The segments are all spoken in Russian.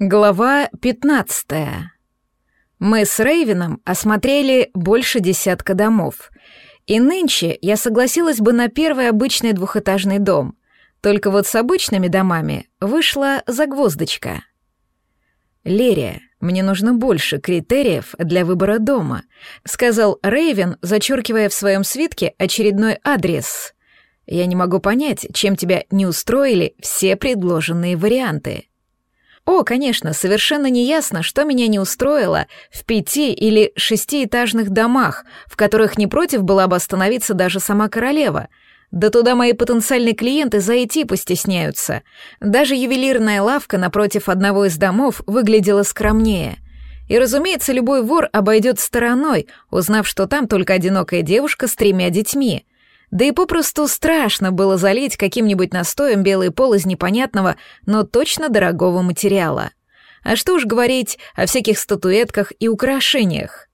Глава 15. Мы с Рейвином осмотрели больше десятка домов. И нынче я согласилась бы на первый обычный двухэтажный дом. Только вот с обычными домами вышла загвоздочка. «Лерия, мне нужно больше критериев для выбора дома», сказал Рейвен, зачеркивая в своем свитке очередной адрес. «Я не могу понять, чем тебя не устроили все предложенные варианты». О, конечно, совершенно неясно, что меня не устроило в пяти- или шестиэтажных домах, в которых не против была бы остановиться даже сама королева. Да туда мои потенциальные клиенты зайти постесняются. Даже ювелирная лавка напротив одного из домов выглядела скромнее. И, разумеется, любой вор обойдет стороной, узнав, что там только одинокая девушка с тремя детьми — да и попросту страшно было залить каким-нибудь настоем белый пол из непонятного, но точно дорогого материала. А что уж говорить о всяких статуэтках и украшениях.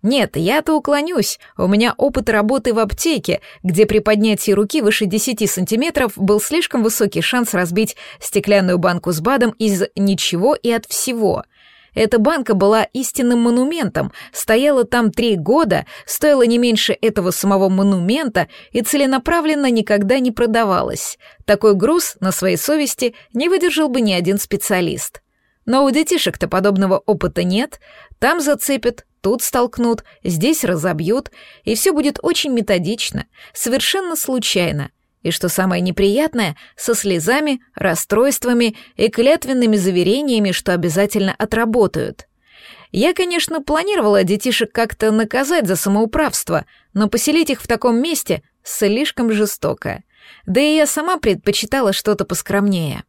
Нет, я-то уклонюсь, у меня опыт работы в аптеке, где при поднятии руки выше 10 сантиметров был слишком высокий шанс разбить стеклянную банку с БАДом из ничего и от всего — эта банка была истинным монументом, стояла там три года, стоила не меньше этого самого монумента и целенаправленно никогда не продавалась. Такой груз на своей совести не выдержал бы ни один специалист. Но у детишек-то подобного опыта нет. Там зацепят, тут столкнут, здесь разобьют, и все будет очень методично, совершенно случайно, и что самое неприятное, со слезами, расстройствами и клятвенными заверениями, что обязательно отработают. Я, конечно, планировала детишек как-то наказать за самоуправство, но поселить их в таком месте слишком жестоко. Да и я сама предпочитала что-то поскромнее.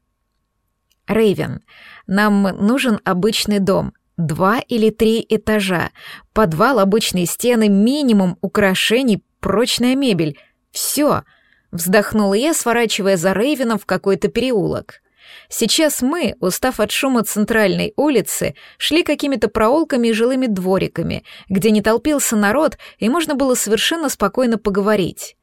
Рейвен, нам нужен обычный дом, два или три этажа, подвал, обычные стены, минимум украшений, прочная мебель. Все — Вздохнула я, сворачивая за Рейвеном в какой-то переулок. Сейчас мы, устав от шума центральной улицы, шли какими-то проулками и жилыми двориками, где не толпился народ, и можно было совершенно спокойно поговорить.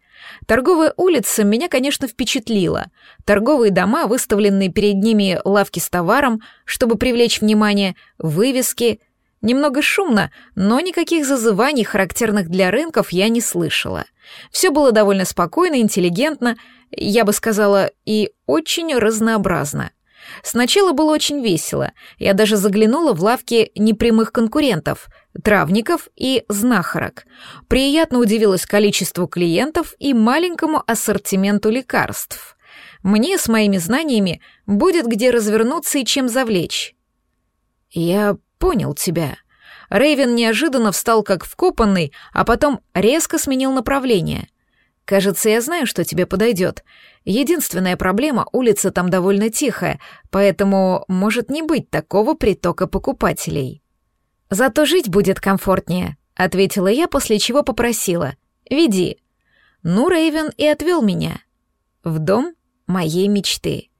Торговая улица меня, конечно, впечатлила. Торговые дома, выставленные перед ними лавки с товаром, чтобы привлечь внимание, вывески. Немного шумно, но никаких зазываний, характерных для рынков, я не слышала. Все было довольно спокойно, интеллигентно, я бы сказала, и очень разнообразно. Сначала было очень весело. Я даже заглянула в лавки непрямых конкурентов, травников и знахарок. Приятно удивилась количеству клиентов и маленькому ассортименту лекарств. Мне с моими знаниями будет где развернуться и чем завлечь. Я понял тебя, Рейвен неожиданно встал как вкопанный, а потом резко сменил направление. «Кажется, я знаю, что тебе подойдет. Единственная проблема — улица там довольно тихая, поэтому может не быть такого притока покупателей». «Зато жить будет комфортнее», — ответила я, после чего попросила. «Веди». Ну, Рейвен и отвел меня. В дом моей мечты.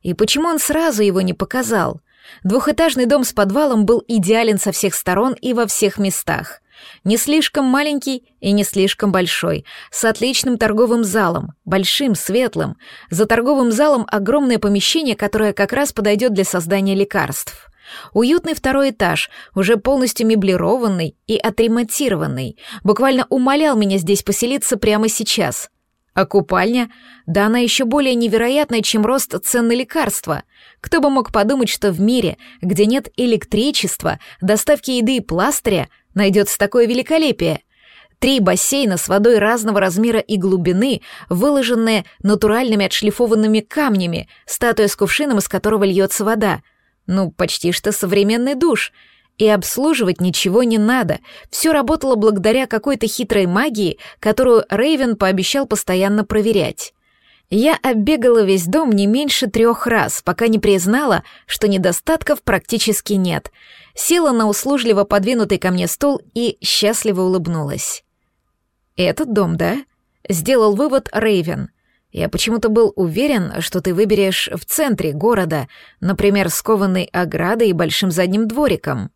И почему он сразу его не показал? Двухэтажный дом с подвалом был идеален со всех сторон и во всех местах. Не слишком маленький и не слишком большой, с отличным торговым залом, большим, светлым. За торговым залом огромное помещение, которое как раз подойдет для создания лекарств. Уютный второй этаж, уже полностью меблированный и отремонтированный, буквально умолял меня здесь поселиться прямо сейчас. А купальня? Да она еще более невероятная, чем рост цен на лекарства. Кто бы мог подумать, что в мире, где нет электричества, доставки еды и пластыря, найдется такое великолепие. Три бассейна с водой разного размера и глубины, выложенные натуральными отшлифованными камнями, статуя с кувшином, из которого льется вода. Ну, почти что современный душ — и обслуживать ничего не надо. Все работало благодаря какой-то хитрой магии, которую Рейвен пообещал постоянно проверять. Я оббегала весь дом не меньше трех раз, пока не признала, что недостатков практически нет. Села на услужливо подвинутый ко мне стол и счастливо улыбнулась. «Этот дом, да?» — сделал вывод Рейвен. «Я почему-то был уверен, что ты выберешь в центре города, например, с кованой оградой и большим задним двориком».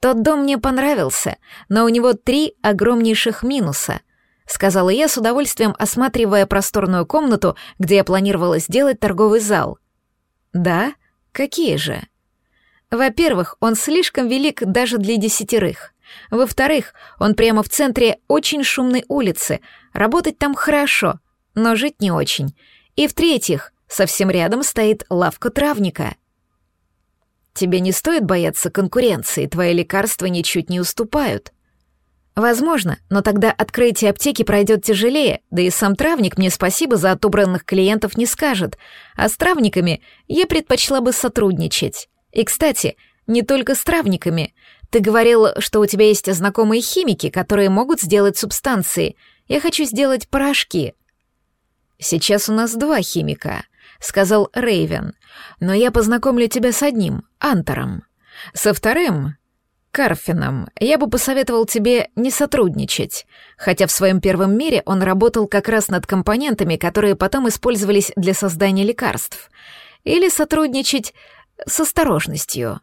Тот дом мне понравился, но у него три огромнейших минуса, сказала я с удовольствием, осматривая просторную комнату, где я планировала сделать торговый зал. Да? Какие же? Во-первых, он слишком велик даже для десятерых. Во-вторых, он прямо в центре очень шумной улицы. Работать там хорошо, но жить не очень. И в-третьих, совсем рядом стоит лавка травника. Тебе не стоит бояться конкуренции, твои лекарства ничуть не уступают. Возможно, но тогда открытие аптеки пройдет тяжелее, да и сам травник мне спасибо за отобранных клиентов не скажет, а с травниками я предпочла бы сотрудничать. И, кстати, не только с травниками. Ты говорил, что у тебя есть знакомые химики, которые могут сделать субстанции. Я хочу сделать порошки. Сейчас у нас два химика, сказал Рейвен. Но я познакомлю тебя с одним, Антором. Со вторым, Карфином, я бы посоветовал тебе не сотрудничать, хотя в своем первом мире он работал как раз над компонентами, которые потом использовались для создания лекарств, или сотрудничать с осторожностью.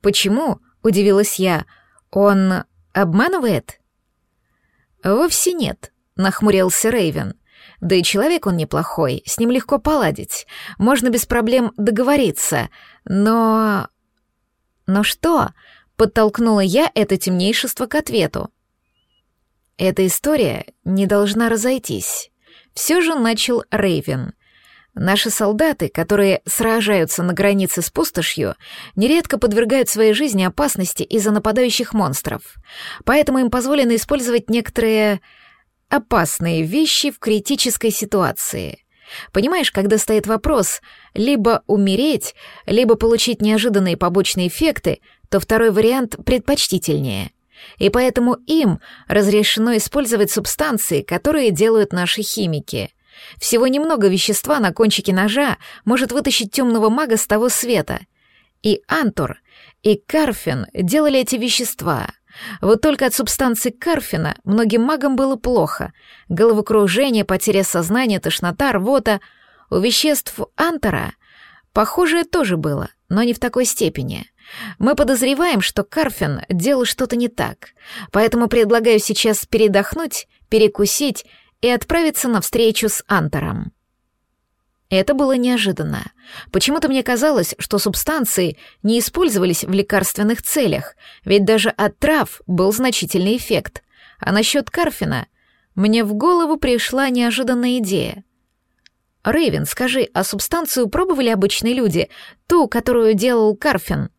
«Почему?» — удивилась я. «Он обманывает?» «Вовсе нет», — нахмурился Рейвен. «Да и человек он неплохой, с ним легко поладить. Можно без проблем договориться, но...» «Но что?» — подтолкнула я это темнейшество к ответу. «Эта история не должна разойтись». Все же начал Рейвен. Наши солдаты, которые сражаются на границе с пустошью, нередко подвергают своей жизни опасности из-за нападающих монстров. Поэтому им позволено использовать некоторые опасные вещи в критической ситуации. Понимаешь, когда стоит вопрос либо умереть, либо получить неожиданные побочные эффекты, то второй вариант предпочтительнее. И поэтому им разрешено использовать субстанции, которые делают наши химики — всего немного вещества на кончике ножа может вытащить темного мага с того света. И Антур, и Карфин делали эти вещества. Вот только от субстанции Карфина многим магам было плохо. Головокружение, потеря сознания, тошнота, рвота. У веществ Антора похожее тоже было, но не в такой степени. Мы подозреваем, что Карфин делал что-то не так, поэтому предлагаю сейчас передохнуть, перекусить и отправиться на встречу с Антором. Это было неожиданно. Почему-то мне казалось, что субстанции не использовались в лекарственных целях, ведь даже от трав был значительный эффект. А насчет Карфина мне в голову пришла неожиданная идея. Рейвен, скажи, а субстанцию пробовали обычные люди, ту, которую делал Карфин?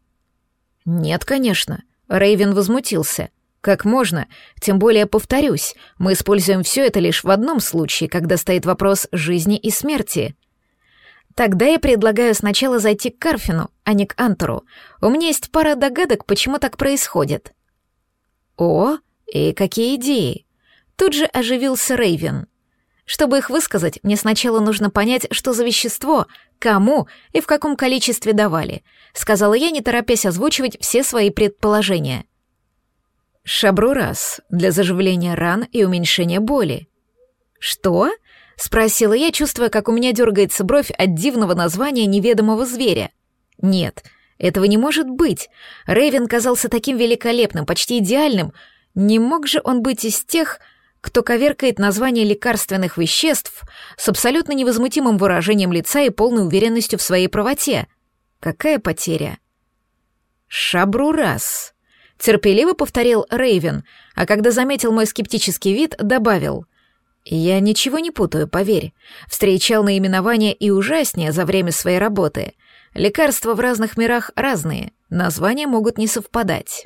Нет, конечно. Рейвен возмутился. Как можно? Тем более, повторюсь, мы используем все это лишь в одном случае, когда стоит вопрос жизни и смерти. Тогда я предлагаю сначала зайти к Карфину, а не к Антору. У меня есть пара догадок, почему так происходит. О, и какие идеи? Тут же оживился Рейвен. Чтобы их высказать, мне сначала нужно понять, что за вещество, кому и в каком количестве давали, сказала я, не торопясь озвучивать все свои предположения. Шабрурас для заживления ран и уменьшения боли. Что? Спросила я, чувствуя, как у меня дергается бровь от дивного названия неведомого зверя. Нет, этого не может быть. Рейвен казался таким великолепным, почти идеальным. Не мог же он быть из тех, кто коверкает название лекарственных веществ с абсолютно невозмутимым выражением лица и полной уверенностью в своей правоте. Какая потеря? Шабрурас терпеливо повторил Рейвен, а когда заметил мой скептический вид, добавил: "Я ничего не путаю, поверь. Встречал наименования и ужаснее за время своей работы. Лекарства в разных мирах разные, названия могут не совпадать".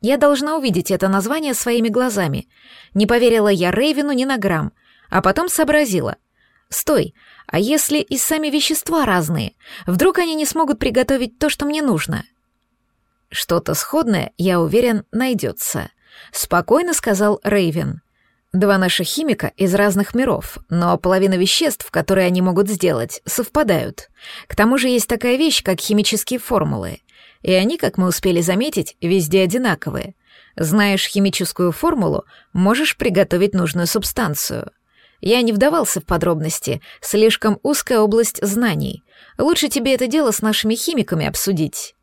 Я должна увидеть это название своими глазами. Не поверила я Рейвену ни на грамм, а потом сообразила. Стой, а если и сами вещества разные? Вдруг они не смогут приготовить то, что мне нужно? Что-то сходное, я уверен, найдется», — спокойно сказал Рейвен. «Два наших химика из разных миров, но половина веществ, которые они могут сделать, совпадают. К тому же есть такая вещь, как химические формулы. И они, как мы успели заметить, везде одинаковые. Знаешь химическую формулу, можешь приготовить нужную субстанцию». Я не вдавался в подробности, слишком узкая область знаний. Лучше тебе это дело с нашими химиками обсудить.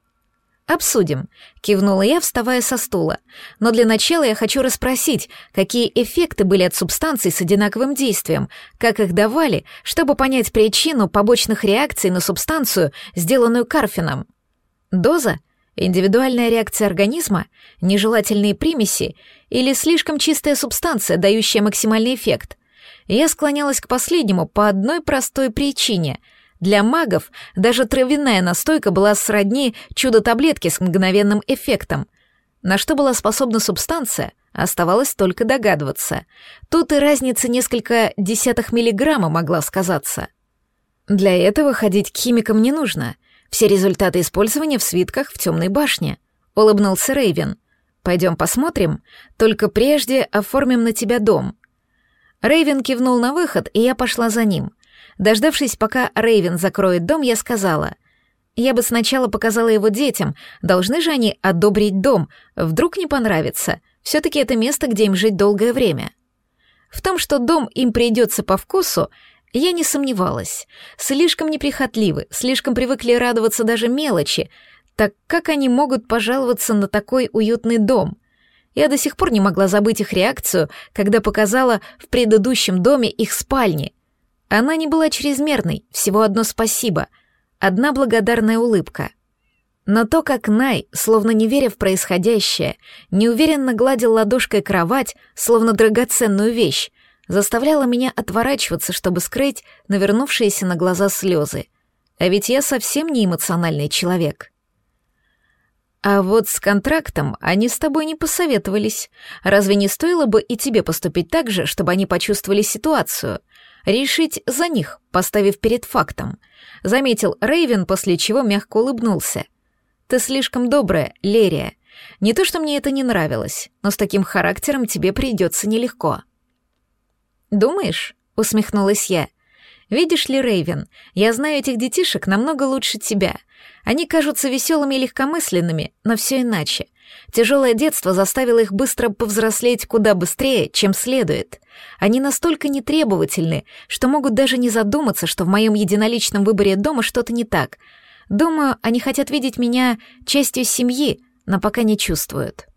«Обсудим», — кивнула я, вставая со стула. «Но для начала я хочу расспросить, какие эффекты были от субстанций с одинаковым действием, как их давали, чтобы понять причину побочных реакций на субстанцию, сделанную Карфином». Доза? Индивидуальная реакция организма? Нежелательные примеси? Или слишком чистая субстанция, дающая максимальный эффект? Я склонялась к последнему по одной простой причине. Для магов даже травяная настойка была сродни чудо-таблетке с мгновенным эффектом. На что была способна субстанция, оставалось только догадываться. Тут и разница несколько десятых миллиграмма могла сказаться. Для этого ходить к химикам не нужно. Все результаты использования в свитках в темной башне. Улыбнулся Рейвен. Пойдем посмотрим, только прежде оформим на тебя дом. Рейвен кивнул на выход, и я пошла за ним. Дождавшись, пока Рейвен закроет дом, я сказала, «Я бы сначала показала его детям, должны же они одобрить дом, вдруг не понравится. Все-таки это место, где им жить долгое время». В том, что дом им придется по вкусу, я не сомневалась. Слишком неприхотливы, слишком привыкли радоваться даже мелочи, так как они могут пожаловаться на такой уютный дом? Я до сих пор не могла забыть их реакцию, когда показала в предыдущем доме их спальни. Она не была чрезмерной, всего одно спасибо, одна благодарная улыбка. Но то, как Най, словно не веря в происходящее, неуверенно гладил ладошкой кровать, словно драгоценную вещь, заставляло меня отворачиваться, чтобы скрыть навернувшиеся на глаза слезы. А ведь я совсем не эмоциональный человек. А вот с контрактом они с тобой не посоветовались. Разве не стоило бы и тебе поступить так же, чтобы они почувствовали ситуацию? Решить за них, поставив перед фактом. Заметил Рейвен, после чего мягко улыбнулся. Ты слишком добрая, Лерия. Не то, что мне это не нравилось, но с таким характером тебе придется нелегко. Думаешь? усмехнулась я. Видишь ли, Рейвен, я знаю этих детишек намного лучше тебя — они кажутся веселыми и легкомысленными, но все иначе. Тяжелое детство заставило их быстро повзрослеть куда быстрее, чем следует. Они настолько нетребовательны, что могут даже не задуматься, что в моем единоличном выборе дома что-то не так. Думаю, они хотят видеть меня частью семьи, но пока не чувствуют.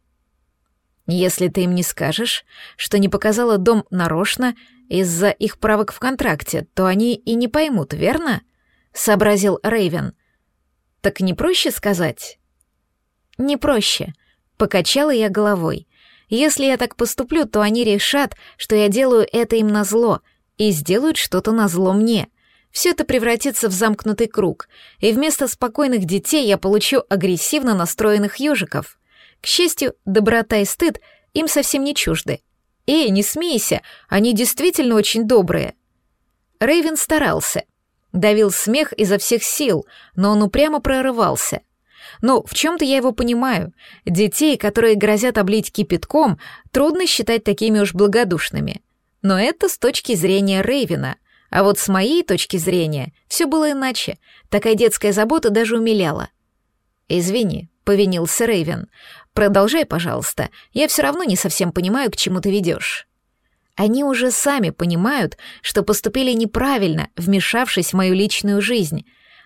Если ты им не скажешь, что не показала дом нарочно из-за их правок в контракте, то они и не поймут, верно? сообразил Рейвен. Так не проще сказать? Не проще. Покачала я головой. Если я так поступлю, то они решат, что я делаю это им на зло, и сделают что-то на зло мне. Все это превратится в замкнутый круг, и вместо спокойных детей я получу агрессивно настроенных ежиков. К счастью, доброта и стыд им совсем не чужды. Эй, не смейся, они действительно очень добрые. Рейвен старался, Давил смех изо всех сил, но он упрямо прорывался. Ну, в чем-то я его понимаю. Детей, которые грозят облить кипятком, трудно считать такими уж благодушными. Но это с точки зрения Рейвена. А вот с моей точки зрения все было иначе. Такая детская забота даже умиляла. «Извини», — повинился Рейвен. «Продолжай, пожалуйста. Я все равно не совсем понимаю, к чему ты ведешь». Они уже сами понимают, что поступили неправильно, вмешавшись в мою личную жизнь.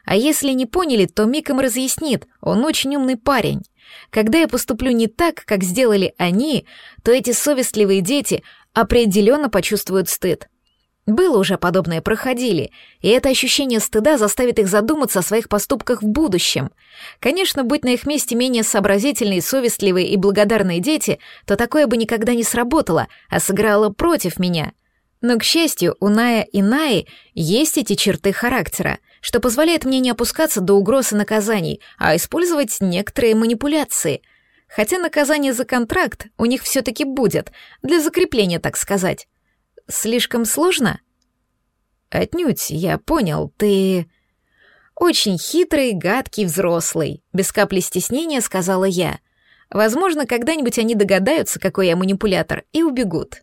А если не поняли, то Мик им разъяснит, он очень умный парень. Когда я поступлю не так, как сделали они, то эти совестливые дети определенно почувствуют стыд. Было уже подобное, проходили, и это ощущение стыда заставит их задуматься о своих поступках в будущем. Конечно, быть на их месте менее сообразительные, совестливые и благодарные дети, то такое бы никогда не сработало, а сыграло против меня. Но, к счастью, у Ная и Наи есть эти черты характера, что позволяет мне не опускаться до угроз и наказаний, а использовать некоторые манипуляции. Хотя наказание за контракт у них все-таки будет, для закрепления, так сказать. Слишком сложно? Отнюдь, я понял, ты... Очень хитрый, гадкий взрослый, без капли стеснения сказала я. Возможно, когда-нибудь они догадаются, какой я манипулятор, и убегут.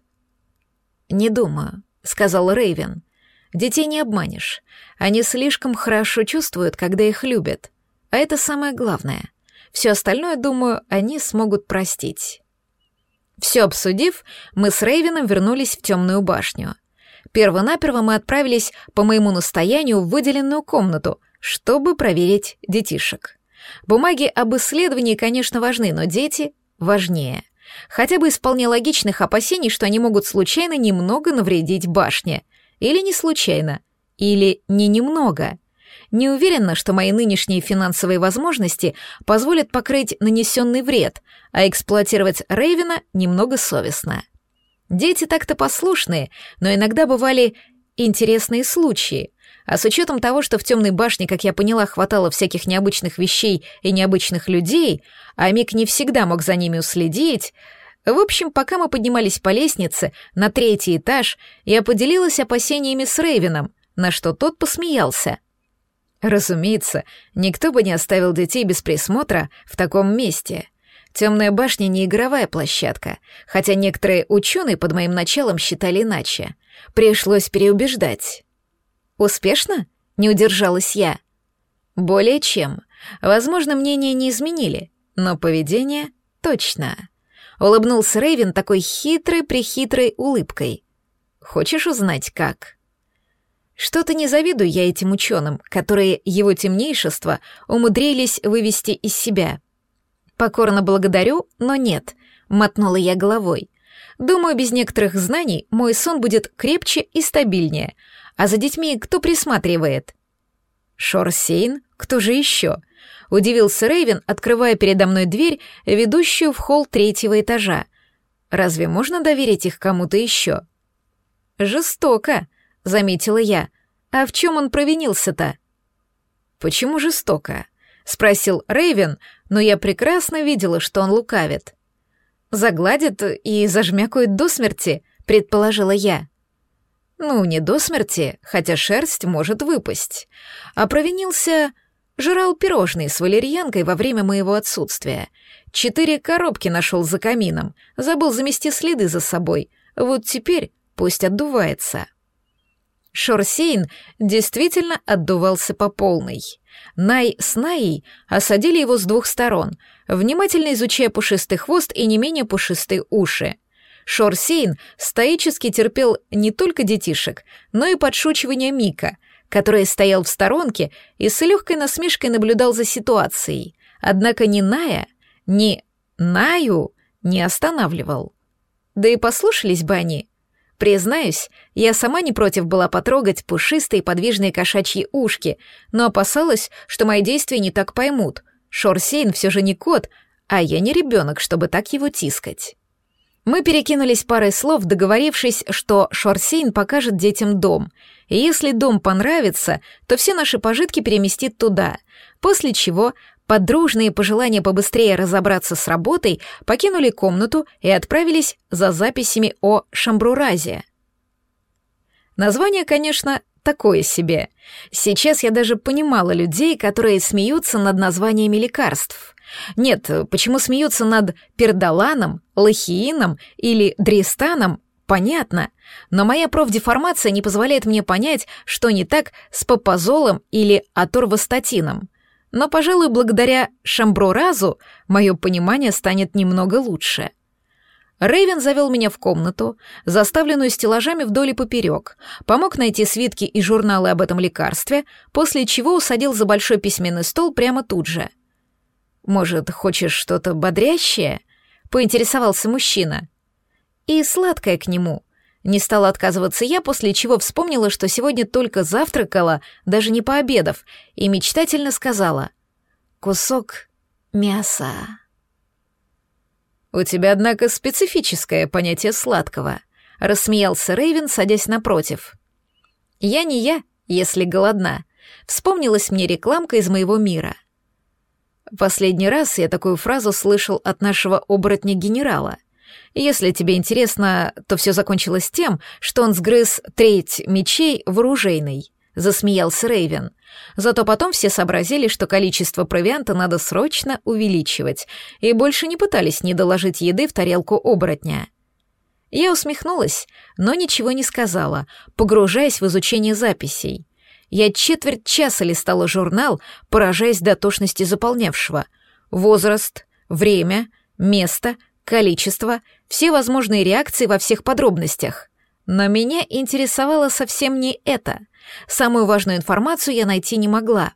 Не думаю, сказал Рейвен. Детей не обманешь. Они слишком хорошо чувствуют, когда их любят. А это самое главное. Все остальное, думаю, они смогут простить. Все обсудив, мы с Рейвеном вернулись в темную башню. Первонаперво мы отправились по моему настоянию в выделенную комнату, чтобы проверить детишек. Бумаги об исследовании, конечно, важны, но дети важнее. Хотя бы из вполне логичных опасений, что они могут случайно немного навредить башне. Или не случайно. Или не немного. Не уверена, что мои нынешние финансовые возможности позволят покрыть нанесенный вред, а эксплуатировать Рейвена немного совестно. Дети так-то послушные, но иногда бывали интересные случаи. А с учетом того, что в темной башне, как я поняла, хватало всяких необычных вещей и необычных людей, а Мик не всегда мог за ними уследить, в общем, пока мы поднимались по лестнице на третий этаж, я поделилась опасениями с Рейвином, на что тот посмеялся. Разумеется, никто бы не оставил детей без присмотра в таком месте. Темная башня не игровая площадка, хотя некоторые ученые под моим началом считали иначе. Пришлось переубеждать. Успешно? Не удержалась я. Более чем. Возможно, мнения не изменили, но поведение точно. Улыбнулся Рейвен такой хитрой-прихитрой улыбкой. Хочешь узнать, как? Что-то не завидую я этим ученым, которые его темнейшество умудрились вывести из себя. Покорно благодарю, но нет, мотнула я головой. Думаю, без некоторых знаний мой сон будет крепче и стабильнее. А за детьми кто присматривает? Шорсейн? Кто же еще? Удивился Рейвен, открывая передо мной дверь, ведущую в холл третьего этажа. Разве можно доверить их кому-то еще? Жестоко, заметила я. А в чем он провинился-то? Почему жестоко? спросил Рейвен, но я прекрасно видела, что он лукавит. Загладит и зажмякает до смерти, предположила я. Ну, не до смерти, хотя шерсть может выпасть. А провинился... Жрал пирожные с валерьянкой во время моего отсутствия. Четыре коробки нашел за камином, забыл замести следы за собой. Вот теперь пусть отдувается. Шорсейн действительно отдувался по полной. Най с Наей осадили его с двух сторон, внимательно изучая пушистый хвост и не менее пушистые уши. Шорсейн стоически терпел не только детишек, но и подшучивания Мика, который стоял в сторонке и с легкой насмешкой наблюдал за ситуацией. Однако ни Ная, ни Наю не останавливал. Да и послушались бы они — Признаюсь, я сама не против была потрогать пушистые подвижные кошачьи ушки, но опасалась, что мои действия не так поймут. Шорсейн все же не кот, а я не ребенок, чтобы так его тискать. Мы перекинулись парой слов, договорившись, что Шорсейн покажет детям дом, и если дом понравится, то все наши пожитки переместит туда, после чего Подружные пожелания побыстрее разобраться с работой покинули комнату и отправились за записями о Шамбруразе. Название, конечно, такое себе. Сейчас я даже понимала людей, которые смеются над названиями лекарств. Нет, почему смеются над пердоланом, лохиином или дристаном, понятно. Но моя профдеформация не позволяет мне понять, что не так с папазолом или аторвастатином но, пожалуй, благодаря Шамброразу мое понимание станет немного лучше. Рейвен завел меня в комнату, заставленную стеллажами вдоль и поперек, помог найти свитки и журналы об этом лекарстве, после чего усадил за большой письменный стол прямо тут же. «Может, хочешь что-то бодрящее?» — поинтересовался мужчина. «И сладкое к нему», не стала отказываться я, после чего вспомнила, что сегодня только завтракала, даже не пообедав, и мечтательно сказала «Кусок мяса». «У тебя, однако, специфическое понятие сладкого», — рассмеялся Рейвен, садясь напротив. «Я не я, если голодна», — вспомнилась мне рекламка из моего мира. Последний раз я такую фразу слышал от нашего оборотня-генерала. Если тебе интересно, то все закончилось тем, что он сгрыз треть мечей в оружейной. Засмеялся Рейвен. Зато потом все сообразили, что количество провианта надо срочно увеличивать, и больше не пытались не доложить еды в тарелку оборотня. Я усмехнулась, но ничего не сказала, погружаясь в изучение записей. Я четверть часа листала журнал, поражаясь дотошности заполнявшего. Возраст, время, место, количество, все возможные реакции во всех подробностях. Но меня интересовало совсем не это. Самую важную информацию я найти не могла.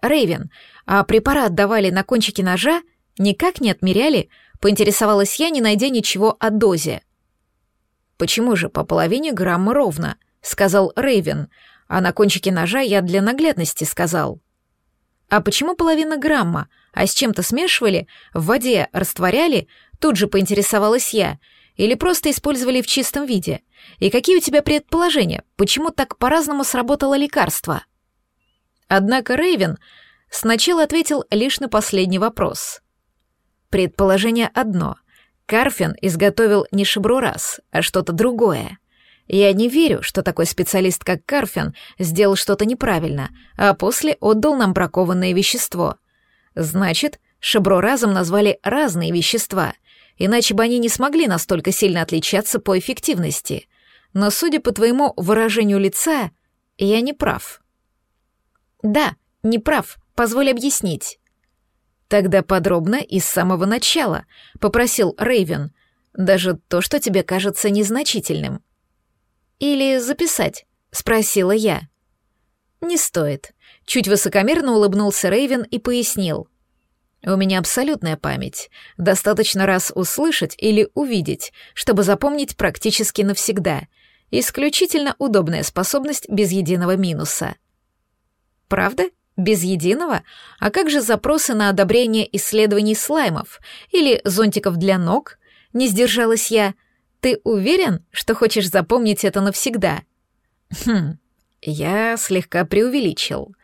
Рейвен, а препарат давали на кончике ножа? Никак не отмеряли? Поинтересовалась я, не найдя ничего о дозе. «Почему же по половине грамма ровно?» — сказал Рейвен. а на кончике ножа я для наглядности сказал. А почему половина грамма? А с чем-то смешивали? В воде растворяли? Тут же поинтересовалась я. Или просто использовали в чистом виде? И какие у тебя предположения? Почему так по-разному сработало лекарство? Однако Рейвен сначала ответил лишь на последний вопрос. Предположение одно. Карфин изготовил не шабрурас, а что-то другое. Я не верю, что такой специалист, как Карфин, сделал что-то неправильно, а после отдал нам бракованное вещество. Значит, шаброразом назвали разные вещества, иначе бы они не смогли настолько сильно отличаться по эффективности. Но, судя по твоему выражению лица, я не прав. Да, не прав, позволь объяснить. Тогда подробно и с самого начала, попросил Рейвен, даже то, что тебе кажется незначительным. Или записать?» — спросила я. «Не стоит». Чуть высокомерно улыбнулся Рейвен и пояснил. «У меня абсолютная память. Достаточно раз услышать или увидеть, чтобы запомнить практически навсегда. Исключительно удобная способность без единого минуса». «Правда? Без единого? А как же запросы на одобрение исследований слаймов или зонтиков для ног?» Не сдержалась я — ты уверен, что хочешь запомнить это навсегда? Хм, я слегка преувеличил.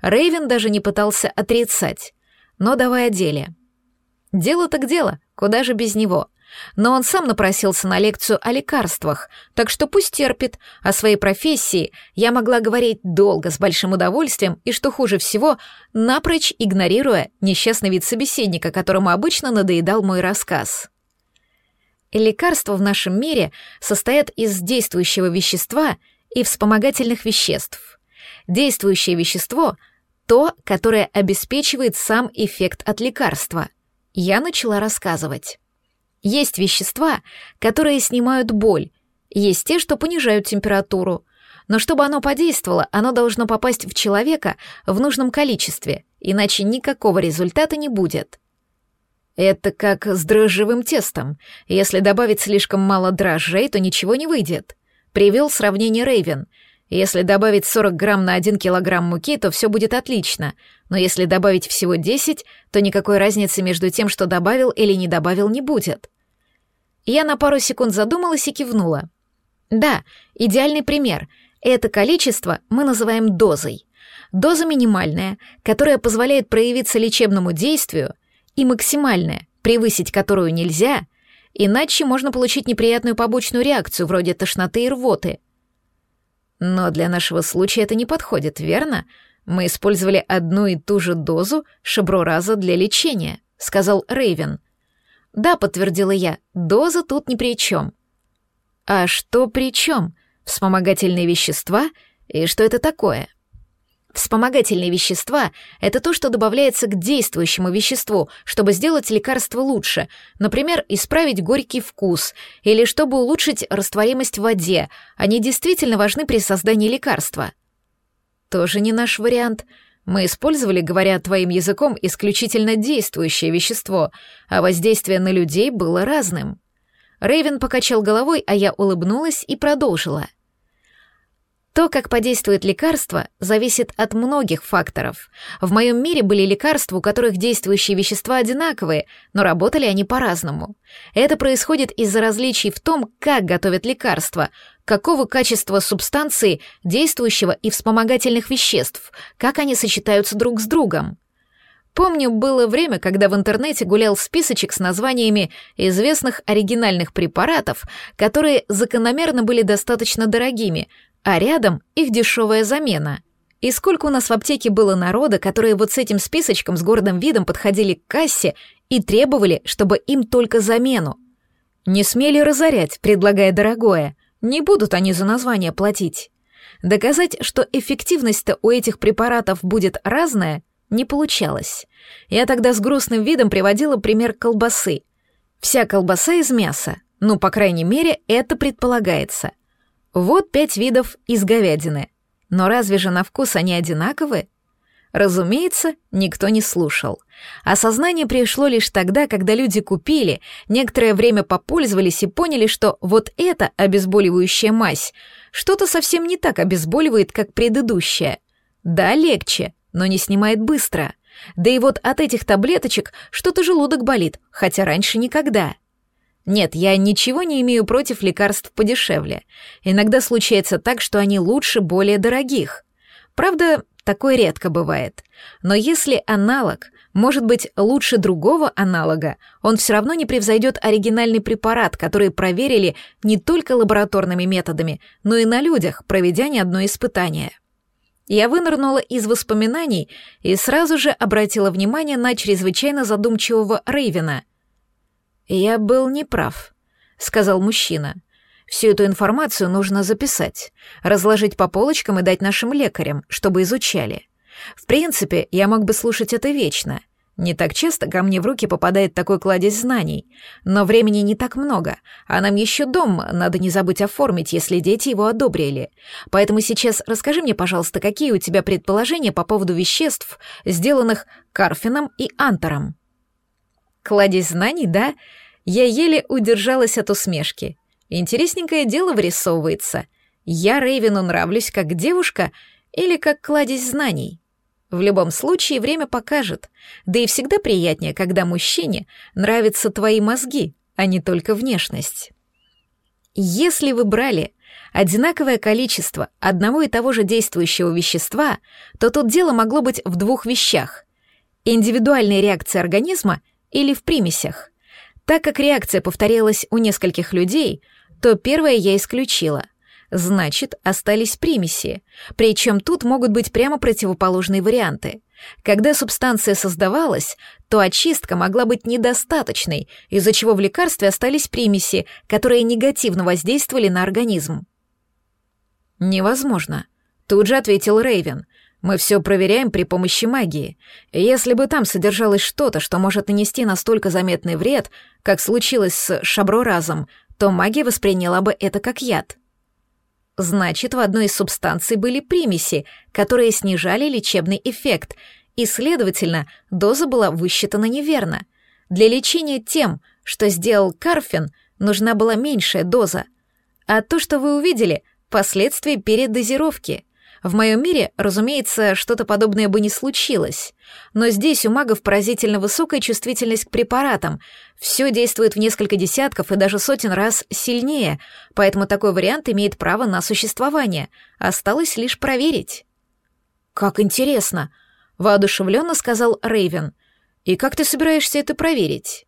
Рейвен даже не пытался отрицать. Но давай о деле. Дело так дело, куда же без него. Но он сам напросился на лекцию о лекарствах, так что пусть терпит. О своей профессии я могла говорить долго, с большим удовольствием, и, что хуже всего, напрочь игнорируя несчастный вид собеседника, которому обычно надоедал мой рассказ. Лекарства в нашем мире состоят из действующего вещества и вспомогательных веществ. Действующее вещество — то, которое обеспечивает сам эффект от лекарства. Я начала рассказывать. Есть вещества, которые снимают боль, есть те, что понижают температуру, но чтобы оно подействовало, оно должно попасть в человека в нужном количестве, иначе никакого результата не будет. Это как с дрожжевым тестом. Если добавить слишком мало дрожжей, то ничего не выйдет. Привел сравнение Рейвен. Если добавить 40 грамм на 1 килограмм муки, то все будет отлично. Но если добавить всего 10, то никакой разницы между тем, что добавил или не добавил, не будет. Я на пару секунд задумалась и кивнула. Да, идеальный пример. Это количество мы называем дозой. Доза минимальная, которая позволяет проявиться лечебному действию — и максимальная, превысить которую нельзя, иначе можно получить неприятную побочную реакцию вроде тошноты и рвоты. Но для нашего случая это не подходит, верно? Мы использовали одну и ту же дозу шаброраза для лечения, сказал Рейвен. Да, подтвердила я, доза тут ни при чем. А что при чем? Вспомогательные вещества? И что это такое? Вспомогательные вещества — это то, что добавляется к действующему веществу, чтобы сделать лекарство лучше, например, исправить горький вкус, или чтобы улучшить растворимость в воде. Они действительно важны при создании лекарства. Тоже не наш вариант. Мы использовали, говоря твоим языком, исключительно действующее вещество, а воздействие на людей было разным. Рейвен покачал головой, а я улыбнулась и продолжила — то, как подействует лекарство, зависит от многих факторов. В моем мире были лекарства, у которых действующие вещества одинаковые, но работали они по-разному. Это происходит из-за различий в том, как готовят лекарства, какого качества субстанции, действующего и вспомогательных веществ, как они сочетаются друг с другом. Помню, было время, когда в интернете гулял списочек с названиями известных оригинальных препаратов, которые закономерно были достаточно дорогими, а рядом их дешевая замена. И сколько у нас в аптеке было народа, которые вот с этим списочком с гордым видом подходили к кассе и требовали, чтобы им только замену. Не смели разорять, предлагая дорогое. Не будут они за название платить. Доказать, что эффективность-то у этих препаратов будет разная, не получалось. Я тогда с грустным видом приводила пример колбасы. Вся колбаса из мяса, ну, по крайней мере, это предполагается — вот пять видов из говядины. Но разве же на вкус они одинаковы? Разумеется, никто не слушал. Осознание пришло лишь тогда, когда люди купили, некоторое время попользовались и поняли, что вот эта обезболивающая мазь что-то совсем не так обезболивает, как предыдущая. Да, легче, но не снимает быстро. Да и вот от этих таблеточек что-то желудок болит, хотя раньше никогда. Нет, я ничего не имею против лекарств подешевле. Иногда случается так, что они лучше более дорогих. Правда, такое редко бывает. Но если аналог может быть лучше другого аналога, он все равно не превзойдет оригинальный препарат, который проверили не только лабораторными методами, но и на людях, проведя не одно испытание. Я вынырнула из воспоминаний и сразу же обратила внимание на чрезвычайно задумчивого Рейвена. «Я был неправ», — сказал мужчина. «Всю эту информацию нужно записать, разложить по полочкам и дать нашим лекарям, чтобы изучали. В принципе, я мог бы слушать это вечно. Не так часто ко мне в руки попадает такой кладезь знаний, но времени не так много, а нам еще дом надо не забыть оформить, если дети его одобрили. Поэтому сейчас расскажи мне, пожалуйста, какие у тебя предположения по поводу веществ, сделанных Карфином и Антором?» Кладезь знаний, да? Я еле удержалась от усмешки. Интересненькое дело вырисовывается. Я Рейвену нравлюсь как девушка или как кладезь знаний? В любом случае время покажет. Да и всегда приятнее, когда мужчине нравятся твои мозги, а не только внешность. Если вы брали одинаковое количество одного и того же действующего вещества, то тут дело могло быть в двух вещах. Индивидуальной реакции организма или в примесях. Так как реакция повторялась у нескольких людей, то первое я исключила. Значит, остались примеси. Причем тут могут быть прямо противоположные варианты. Когда субстанция создавалась, то очистка могла быть недостаточной, из-за чего в лекарстве остались примеси, которые негативно воздействовали на организм. «Невозможно», — тут же ответил Рейвен. «Мы все проверяем при помощи магии. Если бы там содержалось что-то, что может нанести настолько заметный вред, как случилось с Шаброразом, то магия восприняла бы это как яд». Значит, в одной из субстанций были примеси, которые снижали лечебный эффект, и, следовательно, доза была высчитана неверно. Для лечения тем, что сделал Карфин, нужна была меньшая доза. А то, что вы увидели, последствия передозировки. В моем мире, разумеется, что-то подобное бы не случилось. Но здесь у магов поразительно высокая чувствительность к препаратам. Все действует в несколько десятков и даже сотен раз сильнее, поэтому такой вариант имеет право на существование. Осталось лишь проверить. «Как интересно!» — воодушевленно сказал Рейвен. «И как ты собираешься это проверить?»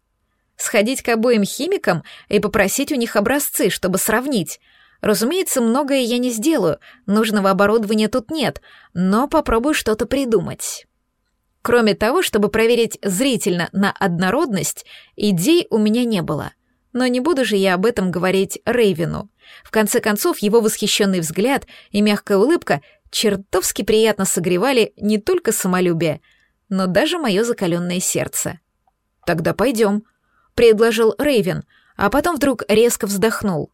«Сходить к обоим химикам и попросить у них образцы, чтобы сравнить», Разумеется, многое я не сделаю, нужного оборудования тут нет, но попробую что-то придумать. Кроме того, чтобы проверить зрительно на однородность, идей у меня не было. Но не буду же я об этом говорить Рейвину. В конце концов, его восхищенный взгляд и мягкая улыбка чертовски приятно согревали не только самолюбие, но даже мое закаленное сердце. «Тогда пойдем», — предложил Рейвен, а потом вдруг резко вздохнул.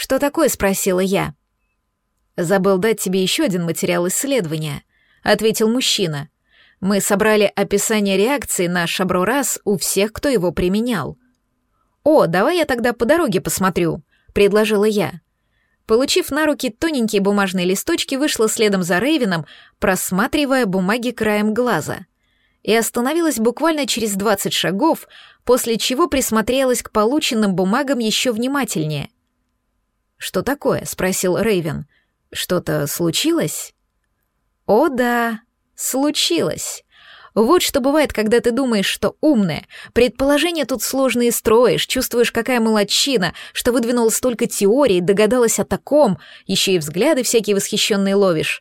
«Что такое?» — спросила я. «Забыл дать тебе еще один материал исследования», — ответил мужчина. «Мы собрали описание реакции на шабрурас у всех, кто его применял». «О, давай я тогда по дороге посмотрю», — предложила я. Получив на руки тоненькие бумажные листочки, вышла следом за Рейвином, просматривая бумаги краем глаза. И остановилась буквально через двадцать шагов, после чего присмотрелась к полученным бумагам еще внимательнее — «Что такое?» — спросил Рейвен. «Что-то случилось?» «О да, случилось. Вот что бывает, когда ты думаешь, что умная. Предположения тут сложные строишь, чувствуешь, какая молодчина, что выдвинула столько теорий, догадалась о таком, еще и взгляды всякие восхищенные ловишь.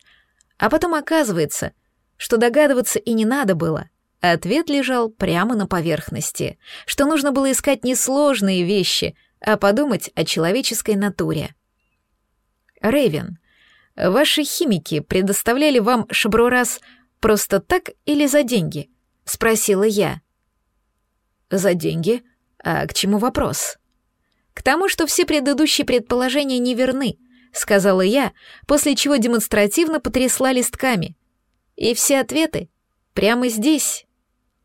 А потом оказывается, что догадываться и не надо было. Ответ лежал прямо на поверхности, что нужно было искать несложные вещи — а подумать о человеческой натуре. Рейвен, ваши химики предоставляли вам шабрурас просто так или за деньги? Спросила я. За деньги? А к чему вопрос? К тому, что все предыдущие предположения неверны, сказала я, после чего демонстративно потрясла листками. И все ответы прямо здесь.